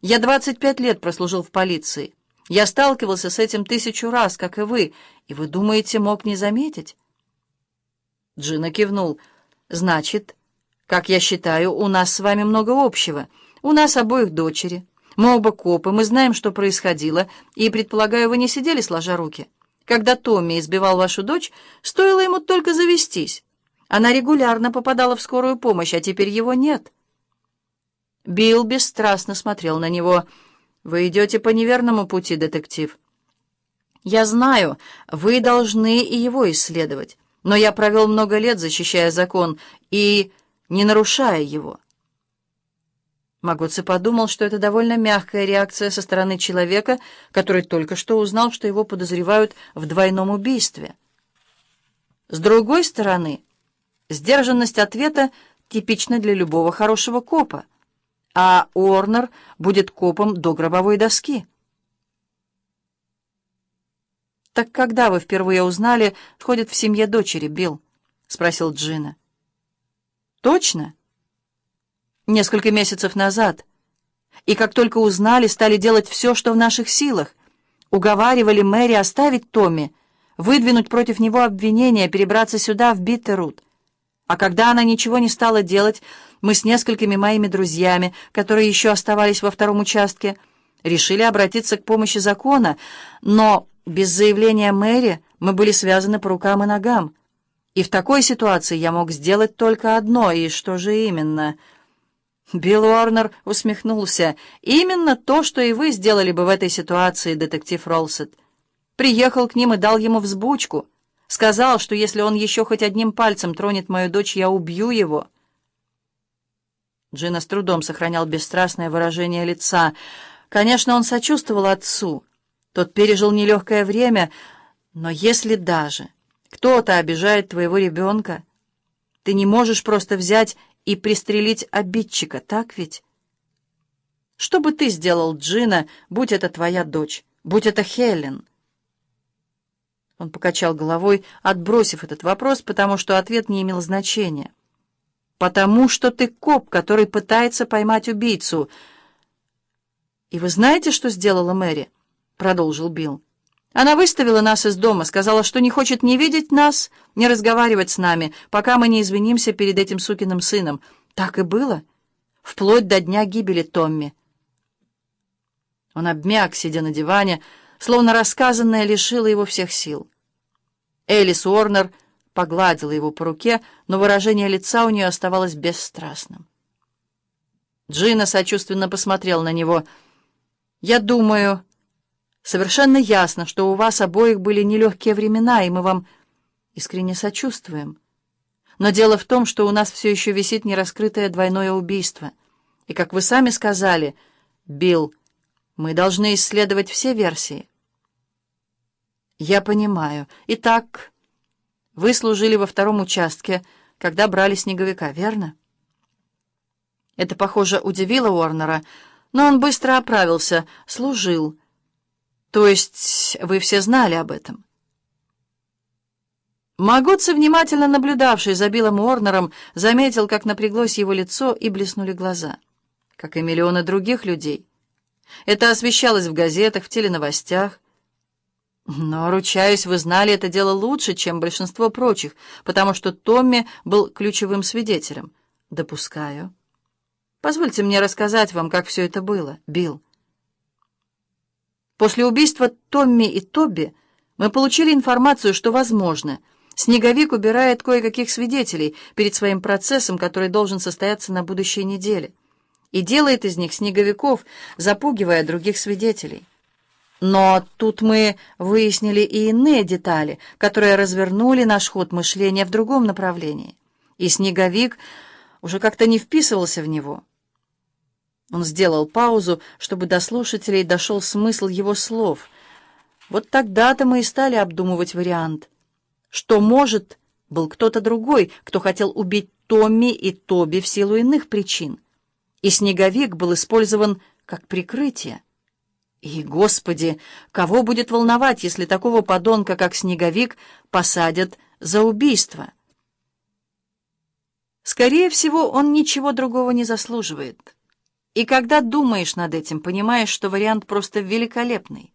Я 25 лет прослужил в полиции. Я сталкивался с этим тысячу раз, как и вы, и вы думаете, мог не заметить?» Джина кивнул. «Значит, как я считаю, у нас с вами много общего. У нас обоих дочери. Мы оба копы, мы знаем, что происходило, и, предполагаю, вы не сидели сложа руки. Когда Томми избивал вашу дочь, стоило ему только завестись. Она регулярно попадала в скорую помощь, а теперь его нет». Билл бесстрастно смотрел на него. «Вы идете по неверному пути, детектив». «Я знаю, вы должны и его исследовать, но я провел много лет, защищая закон, и не нарушая его». Магоци подумал, что это довольно мягкая реакция со стороны человека, который только что узнал, что его подозревают в двойном убийстве. С другой стороны, сдержанность ответа типична для любого хорошего копа а Уорнер будет копом до гробовой доски. «Так когда вы впервые узнали, входит в семье дочери, Билл?» — спросил Джина. «Точно?» «Несколько месяцев назад. И как только узнали, стали делать все, что в наших силах. Уговаривали Мэри оставить Томми, выдвинуть против него обвинения, перебраться сюда, в Биттерут. А когда она ничего не стала делать, мы с несколькими моими друзьями, которые еще оставались во втором участке, решили обратиться к помощи закона, но без заявления мэри мы были связаны по рукам и ногам. И в такой ситуации я мог сделать только одно, и что же именно? Билл Уорнер усмехнулся. «Именно то, что и вы сделали бы в этой ситуации, детектив Ролсет. Приехал к ним и дал ему взбучку. Сказал, что если он еще хоть одним пальцем тронет мою дочь, я убью его». Джина с трудом сохранял бесстрастное выражение лица. Конечно, он сочувствовал отцу. Тот пережил нелегкое время, но если даже кто-то обижает твоего ребенка, ты не можешь просто взять и пристрелить обидчика, так ведь? Что бы ты сделал, Джина, будь это твоя дочь, будь это Хелен? Он покачал головой, отбросив этот вопрос, потому что ответ не имел значения. «Потому что ты коп, который пытается поймать убийцу». «И вы знаете, что сделала Мэри?» — продолжил Билл. «Она выставила нас из дома, сказала, что не хочет ни видеть нас, ни разговаривать с нами, пока мы не извинимся перед этим сукиным сыном. Так и было, вплоть до дня гибели Томми». Он обмяк, сидя на диване, словно рассказанное лишило его всех сил. Элис Уорнер — погладила его по руке, но выражение лица у нее оставалось бесстрастным. Джина сочувственно посмотрел на него. «Я думаю, совершенно ясно, что у вас обоих были нелегкие времена, и мы вам искренне сочувствуем. Но дело в том, что у нас все еще висит нераскрытое двойное убийство. И, как вы сами сказали, Билл, мы должны исследовать все версии». «Я понимаю. Итак...» Вы служили во втором участке, когда брали снеговика, верно? Это, похоже, удивило Уорнера, но он быстро оправился. Служил. То есть вы все знали об этом? Магоци, внимательно наблюдавший за Биллом Уорнером, заметил, как напряглось его лицо и блеснули глаза. Как и миллионы других людей. Это освещалось в газетах, в теленовостях. Но, ручаюсь, вы знали это дело лучше, чем большинство прочих, потому что Томми был ключевым свидетелем. Допускаю. Позвольте мне рассказать вам, как все это было, Билл. После убийства Томми и Тобби мы получили информацию, что, возможно, Снеговик убирает кое-каких свидетелей перед своим процессом, который должен состояться на будущей неделе, и делает из них снеговиков, запугивая других свидетелей. Но тут мы выяснили и иные детали, которые развернули наш ход мышления в другом направлении. И снеговик уже как-то не вписывался в него. Он сделал паузу, чтобы до слушателей дошел смысл его слов. Вот тогда-то мы и стали обдумывать вариант. Что, может, был кто-то другой, кто хотел убить Томми и Тоби в силу иных причин. И снеговик был использован как прикрытие. И, Господи, кого будет волновать, если такого подонка, как Снеговик, посадят за убийство? Скорее всего, он ничего другого не заслуживает. И когда думаешь над этим, понимаешь, что вариант просто великолепный.